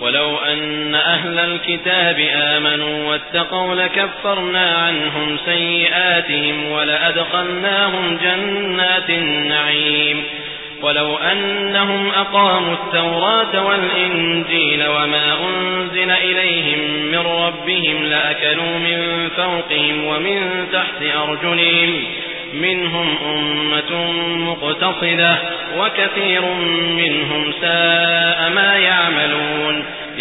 ولو أن أهل الكتاب آمنوا واتقوا لكفرنا عنهم سيئاتهم ولأدخلناهم جنات النعيم. ولو أنهم أقاموا التوراة والإنجيل وما أنزل إليهم من ربهم لأكلوا من فوقهم ومن تحت أرجلهم. منهم أمة مقتصدة وكثير منهم ساء ما يعملون.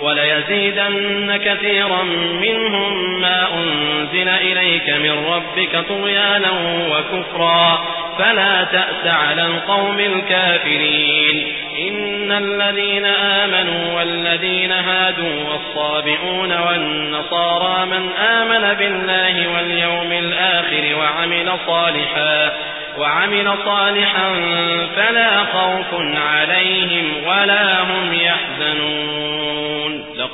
وليزيدن كثيرا منهم ما أنزل إليك من ربك طغيانا وكفرا فلا تأس على القوم الكافرين. إن الذين آمنوا والذين هادوا والصابئون والنصارى من آمن بالله واليوم الآخر وعمل صالحا وعمل صالحا فلا خوف عليهم ولا